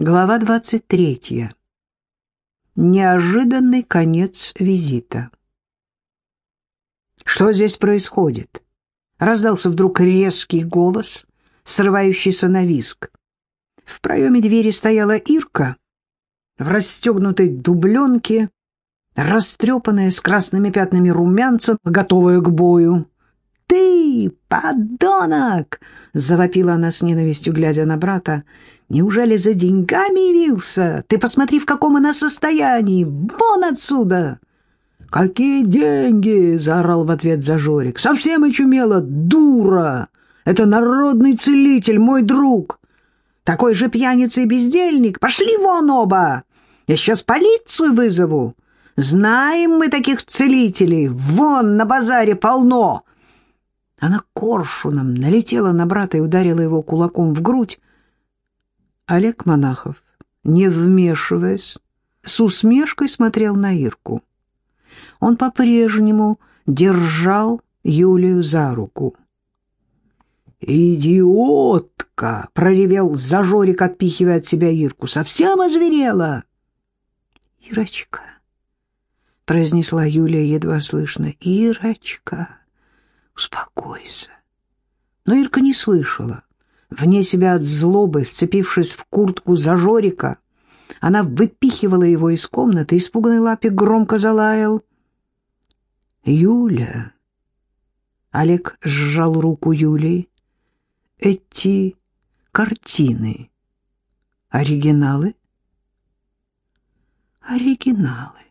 Глава 23. Неожиданный конец визита. «Что здесь происходит?» Раздался вдруг резкий голос, срывающийся на виск. В проеме двери стояла Ирка в расстегнутой дубленке, растрепанная с красными пятнами румянца, готовая к бою. «Ты, подонок!» — завопила она с ненавистью, глядя на брата. «Неужели за деньгами явился? Ты посмотри, в каком она состоянии! Вон отсюда!» «Какие деньги?» — заорал в ответ Зажорик. «Совсем очумела, дура! Это народный целитель, мой друг! Такой же пьяница и бездельник! Пошли вон оба! Я сейчас полицию вызову! Знаем мы таких целителей! Вон на базаре полно!» Она коршуном налетела на брата и ударила его кулаком в грудь. Олег Монахов, не вмешиваясь, с усмешкой смотрел на Ирку. Он по-прежнему держал Юлию за руку. «Идиотка!» — проревел Зажорик, отпихивая от себя Ирку. «Совсем озверела!» «Ирочка!» — произнесла Юлия едва слышно. «Ирочка!» «Успокойся». Но Ирка не слышала. Вне себя от злобы, вцепившись в куртку Зажорика, она выпихивала его из комнаты, испуганный лапик громко залаял. «Юля!» Олег сжал руку Юлии. «Эти картины оригиналы?» «Оригиналы», —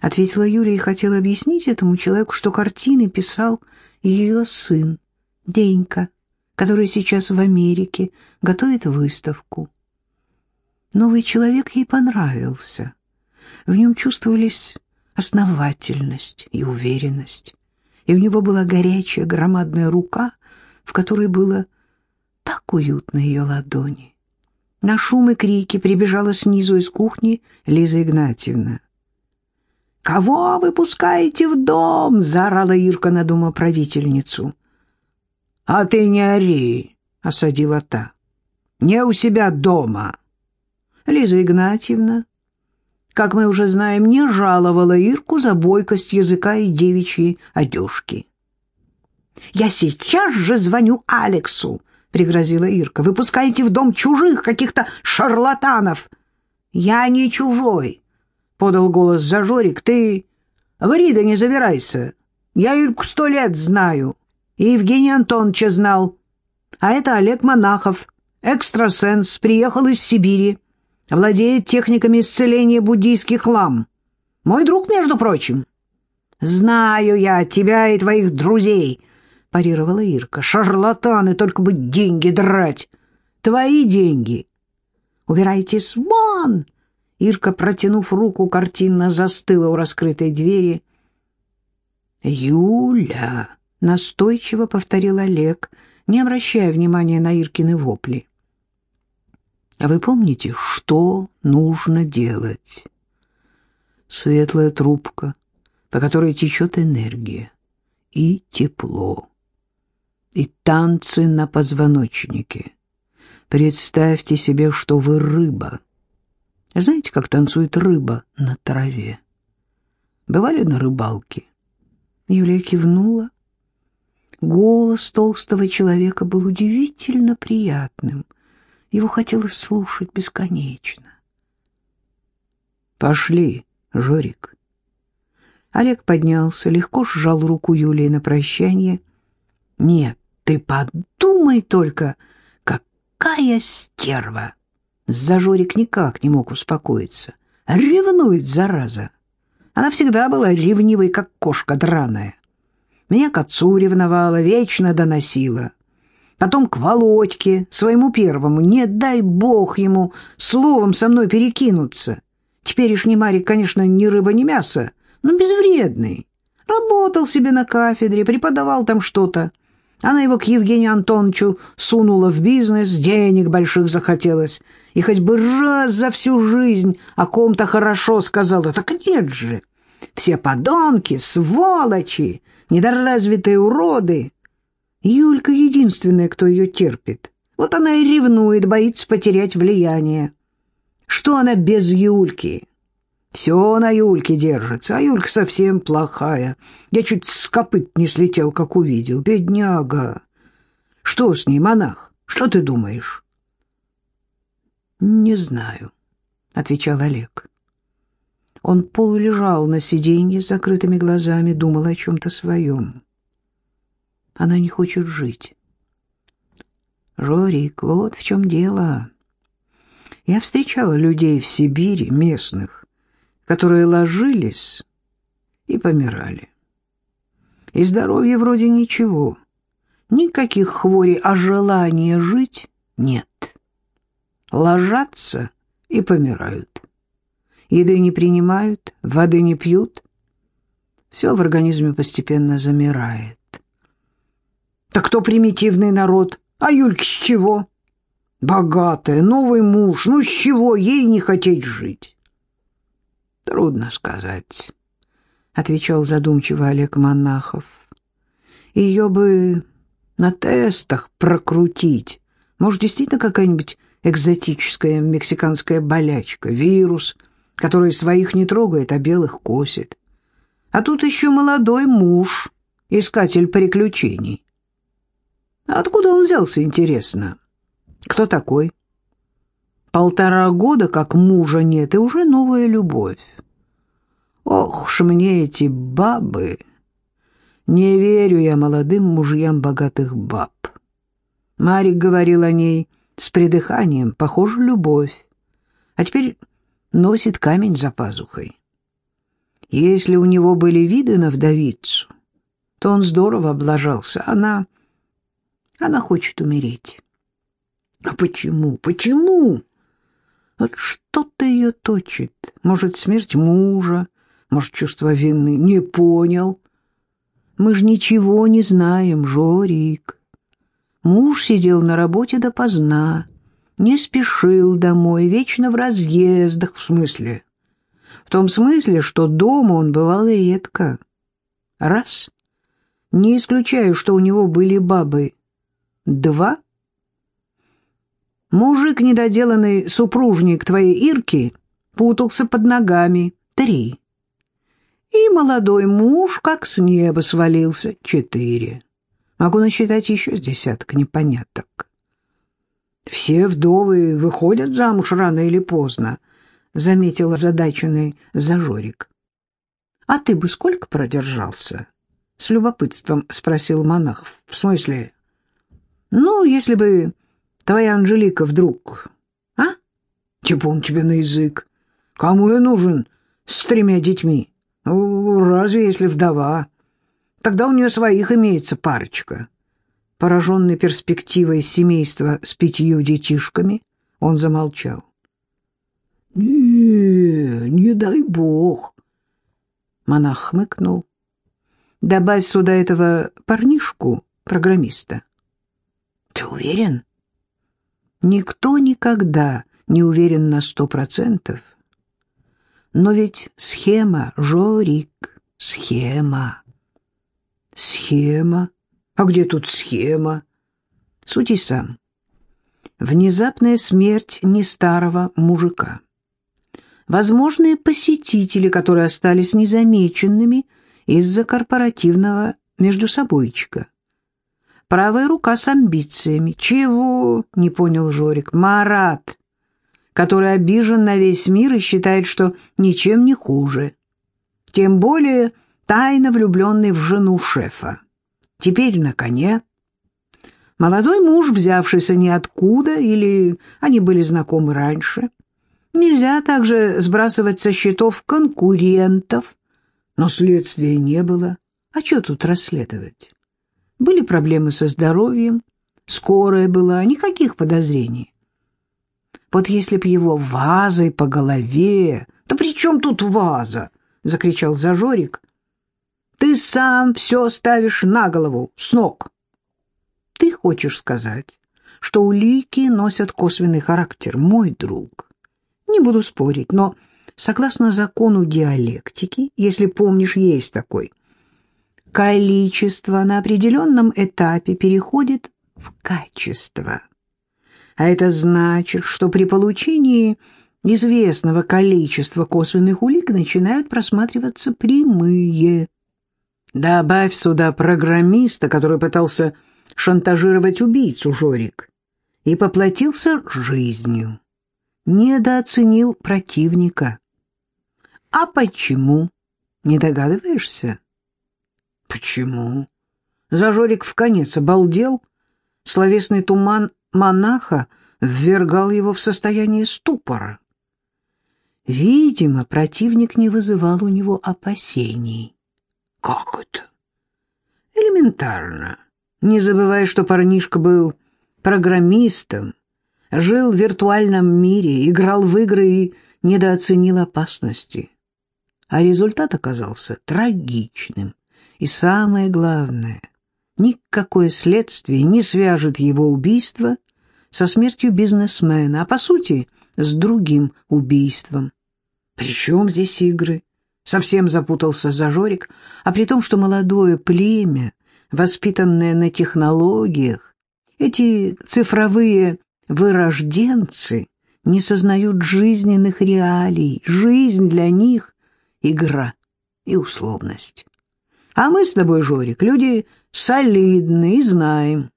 ответила Юлия и хотела объяснить этому человеку, что картины писал ее сын, Денька, который сейчас в Америке готовит выставку. Новый человек ей понравился. В нем чувствовались основательность и уверенность, и у него была горячая громадная рука, в которой было так уютно ее ладони. На шум и крики прибежала снизу из кухни Лиза Игнатьевна. «Кого вы пускаете в дом?» — заорала Ирка на домоправительницу. «А ты не ори!» — осадила та. «Не у себя дома!» Лиза Игнатьевна, как мы уже знаем, не жаловала Ирку за бойкость языка и девичьи одежки. «Я сейчас же звоню Алексу!» — пригрозила Ирка. «Вы пускаете в дом чужих каких-то шарлатанов!» «Я не чужой!» — подал голос Зажорик. «Ты ври да не завирайся. Я Ирку сто лет знаю. И Евгения Антоновича знал. А это Олег Монахов, экстрасенс, приехал из Сибири. Владеет техниками исцеления буддийских лам. Мой друг, между прочим». «Знаю я тебя и твоих друзей», — парировала Ирка. «Шарлатаны, только бы деньги драть. Твои деньги. Убирайтесь вон!» Ирка, протянув руку, картинно застыла у раскрытой двери. «Юля!» — настойчиво повторил Олег, не обращая внимания на Иркины вопли. «А вы помните, что нужно делать?» Светлая трубка, по которой течет энергия, и тепло, и танцы на позвоночнике. Представьте себе, что вы рыба — знаете, как танцует рыба на траве? Бывали на рыбалке? Юлия кивнула. Голос толстого человека был удивительно приятным. Его хотелось слушать бесконечно. «Пошли, Жорик». Олег поднялся, легко сжал руку Юлии на прощание. «Нет, ты подумай только, какая стерва!» Зажорик никак не мог успокоиться. Ревнует, зараза. Она всегда была ревнивой, как кошка драная. Меня к отцу ревновала, вечно доносила. Потом к Володьке, своему первому. Не дай бог ему словом со мной перекинуться. Теперешний Марик, конечно, ни рыба, ни мясо, но безвредный. Работал себе на кафедре, преподавал там что-то. Она его к Евгению Антоновичу сунула в бизнес, денег больших захотелось. И хоть бы раз за всю жизнь о ком-то хорошо сказала, так нет же. Все подонки, сволочи, недоразвитые уроды. Юлька единственная, кто ее терпит. Вот она и ревнует, боится потерять влияние. Что она без Юльки? Все на Юльке держится, а Юлька совсем плохая. Я чуть с копыт не слетел, как увидел. Бедняга! Что с ней, монах? Что ты думаешь? Не знаю, — отвечал Олег. Он полулежал на сиденье с закрытыми глазами, думал о чем-то своем. Она не хочет жить. Жорик, вот в чем дело. Я встречала людей в Сибири, местных, которые ложились и помирали. И здоровье вроде ничего. Никаких хворей, а желания жить нет. Ложатся и помирают. Еды не принимают, воды не пьют. Все в организме постепенно замирает. Так кто примитивный народ? А Юльке с чего? Богатая, новый муж, ну с чего ей не хотеть жить? Трудно сказать, — отвечал задумчиво Олег Монахов. Ее бы на тестах прокрутить. Может, действительно какая-нибудь экзотическая мексиканская болячка, вирус, который своих не трогает, а белых косит. А тут еще молодой муж, искатель приключений. Откуда он взялся, интересно? Кто такой? Полтора года, как мужа нет, и уже новая любовь. Ох уж мне эти бабы! Не верю я молодым мужьям богатых баб. Марик говорил о ней с придыханием, похоже, любовь. А теперь носит камень за пазухой. Если у него были виды на вдовицу, то он здорово облажался. Она... она хочет умереть. А почему? Почему? Вот что-то ее точит. Может, смерть мужа, может, чувство вины. Не понял. Мы ж ничего не знаем, Жорик. Муж сидел на работе допоздна, не спешил домой, вечно в разъездах, в смысле. В том смысле, что дома он бывал редко. Раз. Не исключаю, что у него были бабы. Два. Мужик, недоделанный супружник твоей Ирки, путался под ногами. Три. И молодой муж как с неба свалился. Четыре. Могу насчитать еще с десяток непоняток. Все вдовы выходят замуж рано или поздно, заметил озадаченный Зажорик. А ты бы сколько продержался? С любопытством спросил монах. В смысле? Ну, если бы твоя Анжелика вдруг... А? Типун тебе на язык. Кому я нужен с тремя детьми? Ну, разве если вдова? Тогда у нее своих имеется парочка. Пораженный перспективой семейства с пятью детишками, он замолчал. «Не, не дай бог!» Монах хмыкнул. «Добавь сюда этого парнишку, программиста». «Ты уверен?» «Никто никогда не уверен на сто процентов». Но ведь схема, Жорик, схема. Схема? А где тут схема? Суди сам. Внезапная смерть не старого мужика. Возможные посетители, которые остались незамеченными из-за корпоративного междусобойчика. Правая рука с амбициями. Чего? Не понял Жорик. Марат который обижен на весь мир и считает, что ничем не хуже. Тем более тайно влюбленный в жену шефа. Теперь на коне. Молодой муж, взявшийся ниоткуда, или они были знакомы раньше. Нельзя также сбрасывать со счетов конкурентов, но следствия не было. А что тут расследовать? Были проблемы со здоровьем, скорая была, никаких подозрений. Вот если б его вазой по голове... Да при чем тут ваза? — закричал Зажорик. Ты сам все ставишь на голову, с ног. Ты хочешь сказать, что улики носят косвенный характер, мой друг? Не буду спорить, но согласно закону диалектики, если помнишь, есть такой, количество на определенном этапе переходит в качество. А это значит, что при получении известного количества косвенных улик начинают просматриваться прямые. Добавь сюда программиста, который пытался шантажировать убийцу Жорик и поплатился жизнью. Недооценил противника. А почему? Не догадываешься? Почему? Зажорик в конец обалдел. Словесный туман монаха ввергал его в состояние ступора. Видимо, противник не вызывал у него опасений. Как это? Элементарно. Не забывай, что парнишка был программистом, жил в виртуальном мире, играл в игры и недооценил опасности. А результат оказался трагичным. И самое главное, никакое следствие не свяжет его убийство со смертью бизнесмена, а по сути с другим убийством. Причем здесь игры? Совсем запутался Зажорик, а при том, что молодое племя, воспитанное на технологиях, эти цифровые вырожденцы не сознают жизненных реалий. Жизнь для них — игра и условность. А мы с тобой, Жорик, люди солидные и знаем.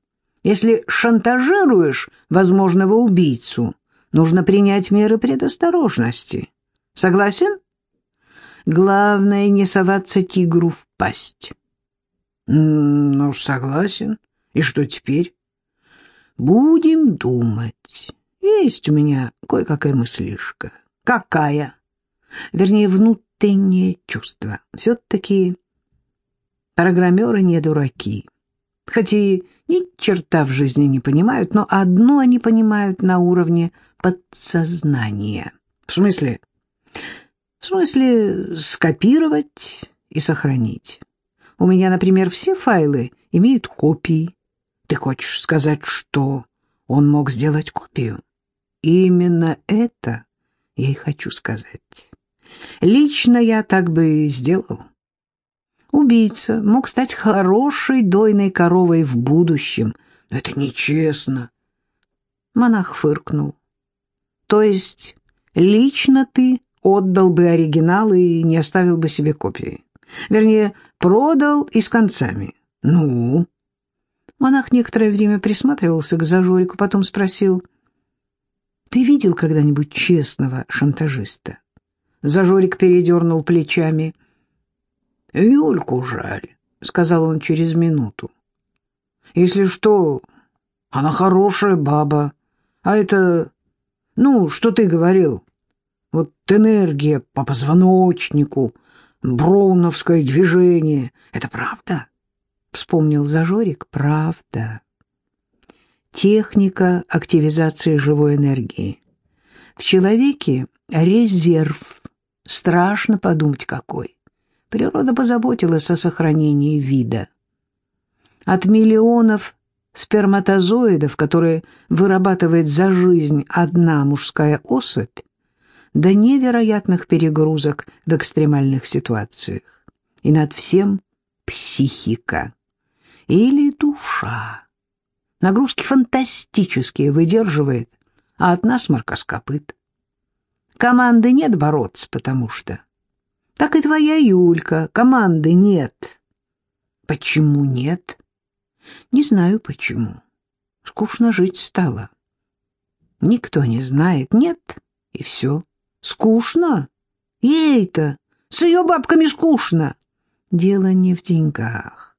Если шантажируешь возможного убийцу, нужно принять меры предосторожности. Согласен? Главное, не соваться тигру в пасть. Ну уж согласен. И что теперь? Будем думать. Есть у меня кое-какая мыслишка. Какая? Вернее, внутреннее чувство. Все-таки программеры не дураки. Хоть и ни черта в жизни не понимают, но одно они понимают на уровне подсознания. В смысле? В смысле скопировать и сохранить. У меня, например, все файлы имеют копии. Ты хочешь сказать, что он мог сделать копию? Именно это я и хочу сказать. Лично я так бы и сделал. Убийца мог стать хорошей дойной коровой в будущем. Но это нечестно. Монах фыркнул. То есть лично ты отдал бы оригинал и не оставил бы себе копии? Вернее, продал и с концами. Ну? Монах некоторое время присматривался к Зажорику, потом спросил, «Ты видел когда-нибудь честного шантажиста?» Зажорик передернул плечами. «Юльку жаль», — сказал он через минуту. «Если что, она хорошая баба. А это, ну, что ты говорил? Вот энергия по позвоночнику, броуновское движение. Это правда?» — вспомнил Зажорик. «Правда. Техника активизации живой энергии. В человеке резерв. Страшно подумать какой. Природа позаботилась о сохранении вида. От миллионов сперматозоидов, которые вырабатывает за жизнь одна мужская особь, до невероятных перегрузок в экстремальных ситуациях. И над всем психика или душа. Нагрузки фантастические выдерживает, а от насморка скопыт. Команды нет бороться, потому что... Так и твоя Юлька, команды нет. Почему нет? Не знаю почему. Скучно жить стало. Никто не знает, нет, и все. Скучно? Ей-то, с ее бабками скучно. Дело не в деньгах,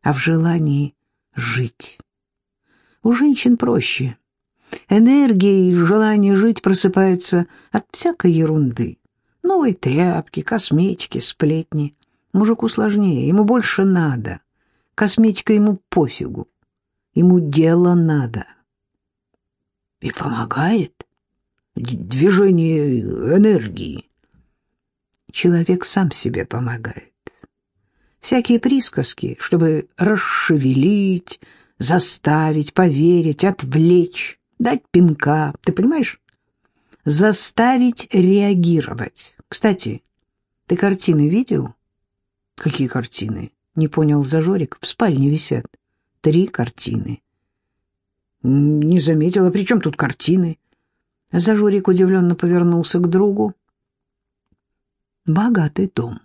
а в желании жить. У женщин проще. Энергия и желание жить просыпается от всякой ерунды. Новые тряпки, косметики, сплетни. Мужику сложнее, ему больше надо. Косметика ему пофигу. Ему дело надо. И помогает движение энергии. Человек сам себе помогает. Всякие присказки, чтобы расшевелить, заставить, поверить, отвлечь, дать пинка, ты понимаешь? Заставить реагировать. Кстати, ты картины видел? Какие картины? Не понял Зажорик. В спальне висят. Три картины. Не заметила. При чем тут картины? Зажурик удивленно повернулся к другу. «Богатый дом»,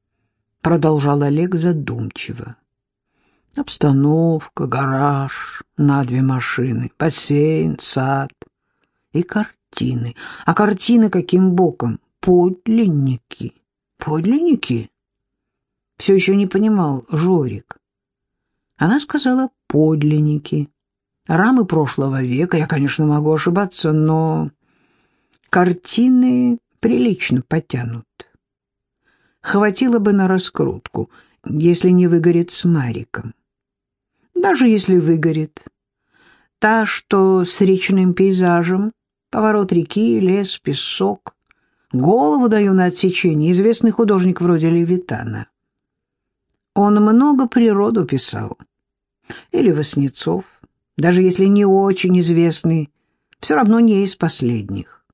— продолжал Олег задумчиво. «Обстановка, гараж, на две машины, бассейн, сад и картины. А картины каким боком? Подлинники. Подлинники?» Все еще не понимал Жорик. Она сказала «подлинники». Рамы прошлого века, я, конечно, могу ошибаться, но картины прилично потянут. Хватило бы на раскрутку, если не выгорит с Мариком. Даже если выгорит. Та, что с речным пейзажем, поворот реки, лес, песок. Голову даю на отсечение, известный художник вроде Левитана. Он много природу писал. Или Васнецов, даже если не очень известный, все равно не из последних.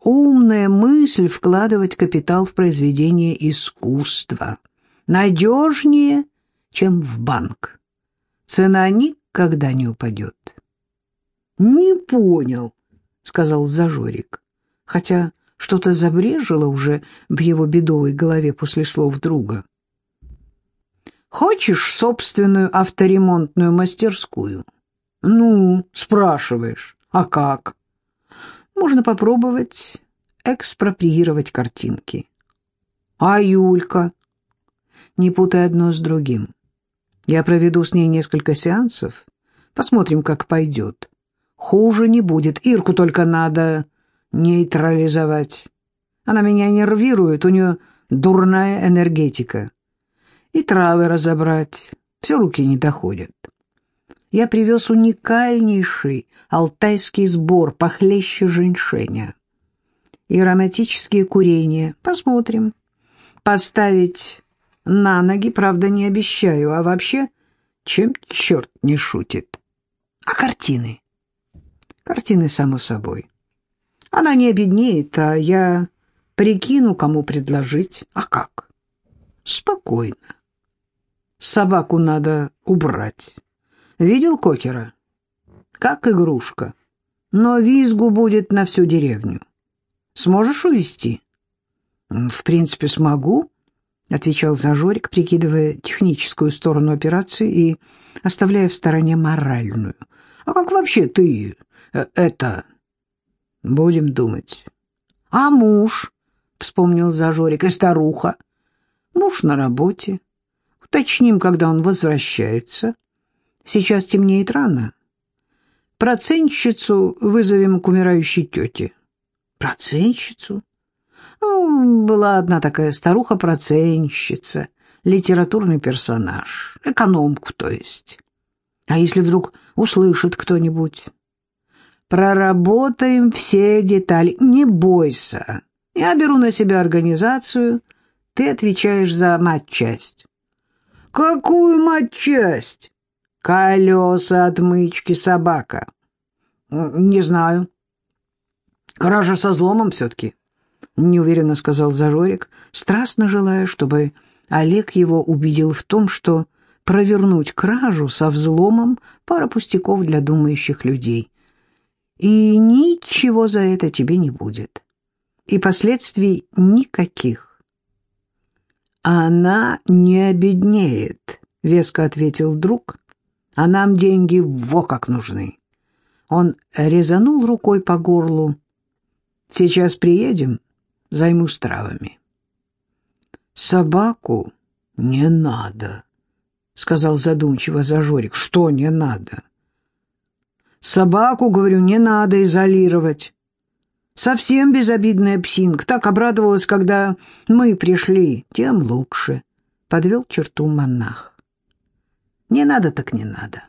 Умная мысль вкладывать капитал в произведение искусства. Надежнее, чем в банк. Цена никогда не упадет. «Не понял», — сказал Зажорик, хотя что-то забрежило уже в его бедовой голове после слов друга. Хочешь собственную авторемонтную мастерскую? Ну, спрашиваешь, а как? Можно попробовать экспроприировать картинки. А Юлька? Не путай одно с другим. Я проведу с ней несколько сеансов. Посмотрим, как пойдет. Хуже не будет. Ирку только надо нейтрализовать. Она меня нервирует, у нее дурная энергетика и травы разобрать. Все руки не доходят. Я привез уникальнейший алтайский сбор похлеще женьшеня. И ароматические курения. Посмотрим. Поставить на ноги, правда, не обещаю. А вообще, чем черт не шутит. А картины? Картины, само собой. Она не обеднеет, а я прикину, кому предложить. А как? Спокойно. Собаку надо убрать. Видел кокера? Как игрушка. Но визгу будет на всю деревню. Сможешь увести? В принципе, смогу, отвечал Зажорик, прикидывая техническую сторону операции и оставляя в стороне моральную. А как вообще ты это... Будем думать. А муж, вспомнил Зажорик, и старуха. Муж на работе. Уточним, когда он возвращается. Сейчас темнеет рано. Процентщицу вызовем к умирающей тете. Процентщицу? Ну, была одна такая старуха-процентщица, литературный персонаж, экономку, то есть. А если вдруг услышит кто-нибудь? Проработаем все детали, не бойся. Я беру на себя организацию, ты отвечаешь за матчасть. Какую матчасть? Колеса отмычки собака. Не знаю. Кража со взломом все-таки. Неуверенно сказал Зажорик, страстно желая, чтобы Олег его убедил в том, что провернуть кражу со взломом — пара пустяков для думающих людей. И ничего за это тебе не будет. И последствий никаких. «Она не обеднеет», — веско ответил друг. «А нам деньги во как нужны». Он резанул рукой по горлу. «Сейчас приедем, займусь травами». «Собаку не надо», — сказал задумчиво Зажорик. «Что не надо?» «Собаку, говорю, не надо изолировать. Совсем безобидная псинка. Так обрадовалась, когда мы пришли. Тем лучше. Подвел черту монах. Не надо так не надо.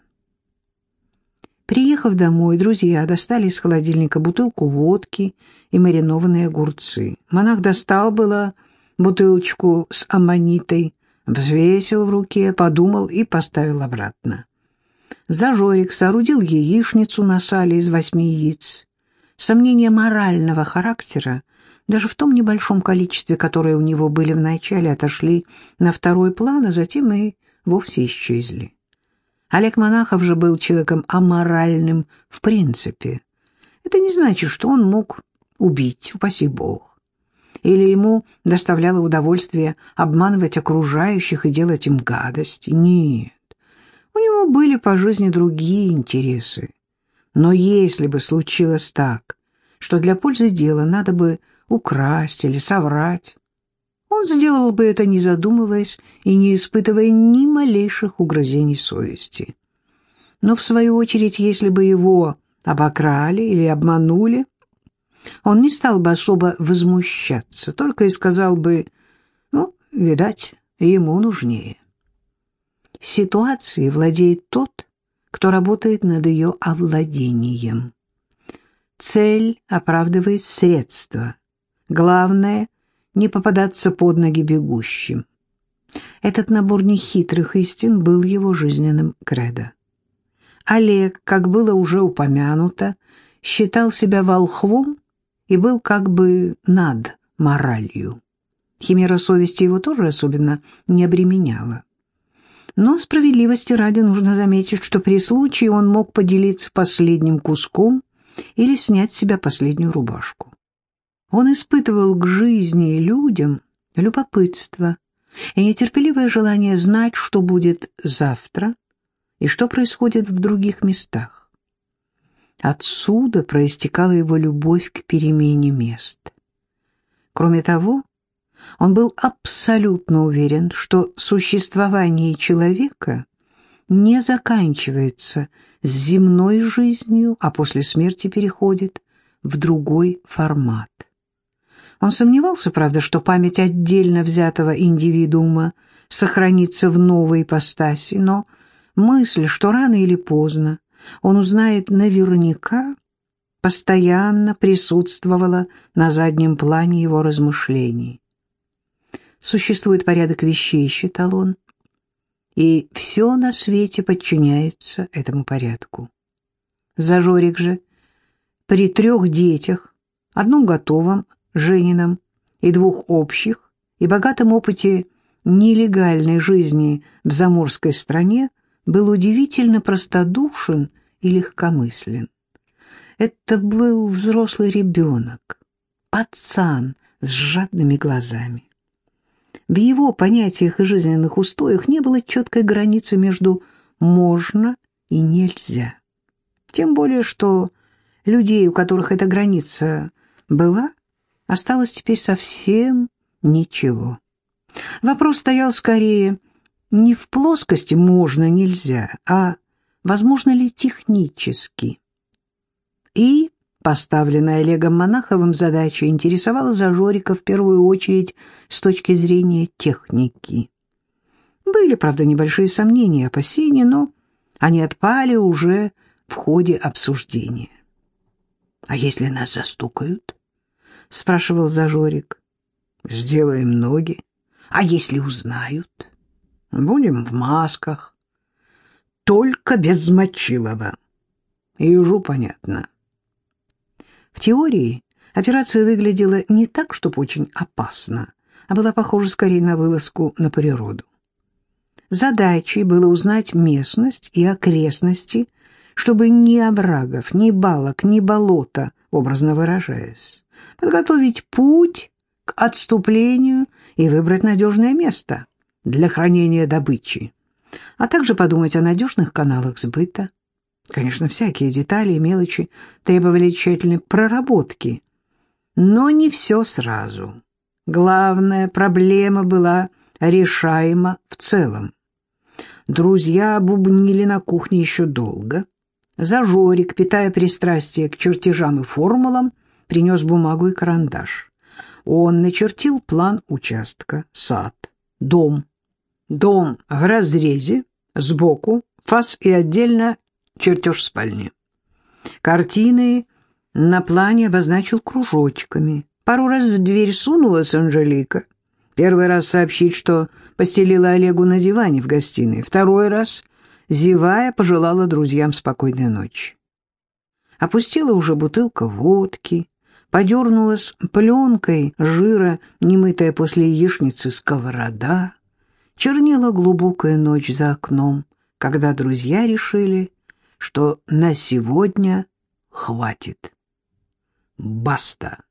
Приехав домой, друзья достали из холодильника бутылку водки и маринованные огурцы. Монах достал было бутылочку с аммонитой, взвесил в руке, подумал и поставил обратно. Зажорик соорудил яичницу на сале из восьми яиц, Сомнения морального характера, даже в том небольшом количестве, которые у него были вначале, отошли на второй план, а затем и вовсе исчезли. Олег Монахов же был человеком аморальным в принципе. Это не значит, что он мог убить, упаси бог. Или ему доставляло удовольствие обманывать окружающих и делать им гадости. Нет, у него были по жизни другие интересы. Но если бы случилось так, что для пользы дела надо бы украсть или соврать, он сделал бы это, не задумываясь и не испытывая ни малейших угрызений совести. Но, в свою очередь, если бы его обокрали или обманули, он не стал бы особо возмущаться, только и сказал бы, ну, видать, ему нужнее. Ситуацией владеет тот, кто работает над ее овладением. Цель оправдывает средства. Главное — не попадаться под ноги бегущим. Этот набор нехитрых истин был его жизненным кредо. Олег, как было уже упомянуто, считал себя волхвом и был как бы над моралью. Химера совести его тоже особенно не обременяла. Но справедливости ради нужно заметить, что при случае он мог поделиться последним куском или снять с себя последнюю рубашку. Он испытывал к жизни и людям любопытство и нетерпеливое желание знать, что будет завтра и что происходит в других местах. Отсюда проистекала его любовь к перемене мест. Кроме того, он был абсолютно уверен, что существование человека не заканчивается с земной жизнью, а после смерти переходит в другой формат. Он сомневался, правда, что память отдельно взятого индивидуума сохранится в новой ипостаси, но мысль, что рано или поздно он узнает наверняка, постоянно присутствовала на заднем плане его размышлений. Существует порядок вещей, считал он, и все на свете подчиняется этому порядку. Зажорик же при трех детях, одном готовом, Женином, и двух общих, и богатом опыте нелегальной жизни в заморской стране, был удивительно простодушен и легкомыслен. Это был взрослый ребенок, пацан с жадными глазами. В его понятиях и жизненных устоях не было четкой границы между «можно» и «нельзя». Тем более, что людей, у которых эта граница была, осталось теперь совсем ничего. Вопрос стоял скорее не в плоскости «можно-нельзя», а возможно ли технически. И поставленная Олегом Монаховым задача интересовала Зажорика в первую очередь с точки зрения техники. Были, правда, небольшие сомнения и опасения, но они отпали уже в ходе обсуждения. «А если нас застукают?» — спрашивал Зажорик. «Сделаем ноги. А если узнают?» «Будем в масках. Только без Мочилова. Ежу понятно». В теории операция выглядела не так, чтобы очень опасно, а была похожа скорее на вылазку на природу. Задачей было узнать местность и окрестности, чтобы ни оврагов, ни балок, ни болота, образно выражаясь, подготовить путь к отступлению и выбрать надежное место для хранения добычи, а также подумать о надежных каналах сбыта. Конечно, всякие детали и мелочи требовали тщательной проработки, но не все сразу. Главная проблема была решаема в целом. Друзья бубнили на кухне еще долго. Зажорик, питая пристрастие к чертежам и формулам, принес бумагу и карандаш. Он начертил план участка, сад, дом. Дом в разрезе, сбоку, фас и отдельно чертеж спальни. Картины на плане обозначил кружочками. Пару раз в дверь сунулась Анжелика. Первый раз сообщить, что постелила Олегу на диване в гостиной. Второй раз, зевая, пожелала друзьям спокойной ночи. Опустила уже бутылка водки, подернулась пленкой жира, немытая после яичницы сковорода. Чернела глубокая ночь за окном, когда друзья решили, что на сегодня хватит. Баста!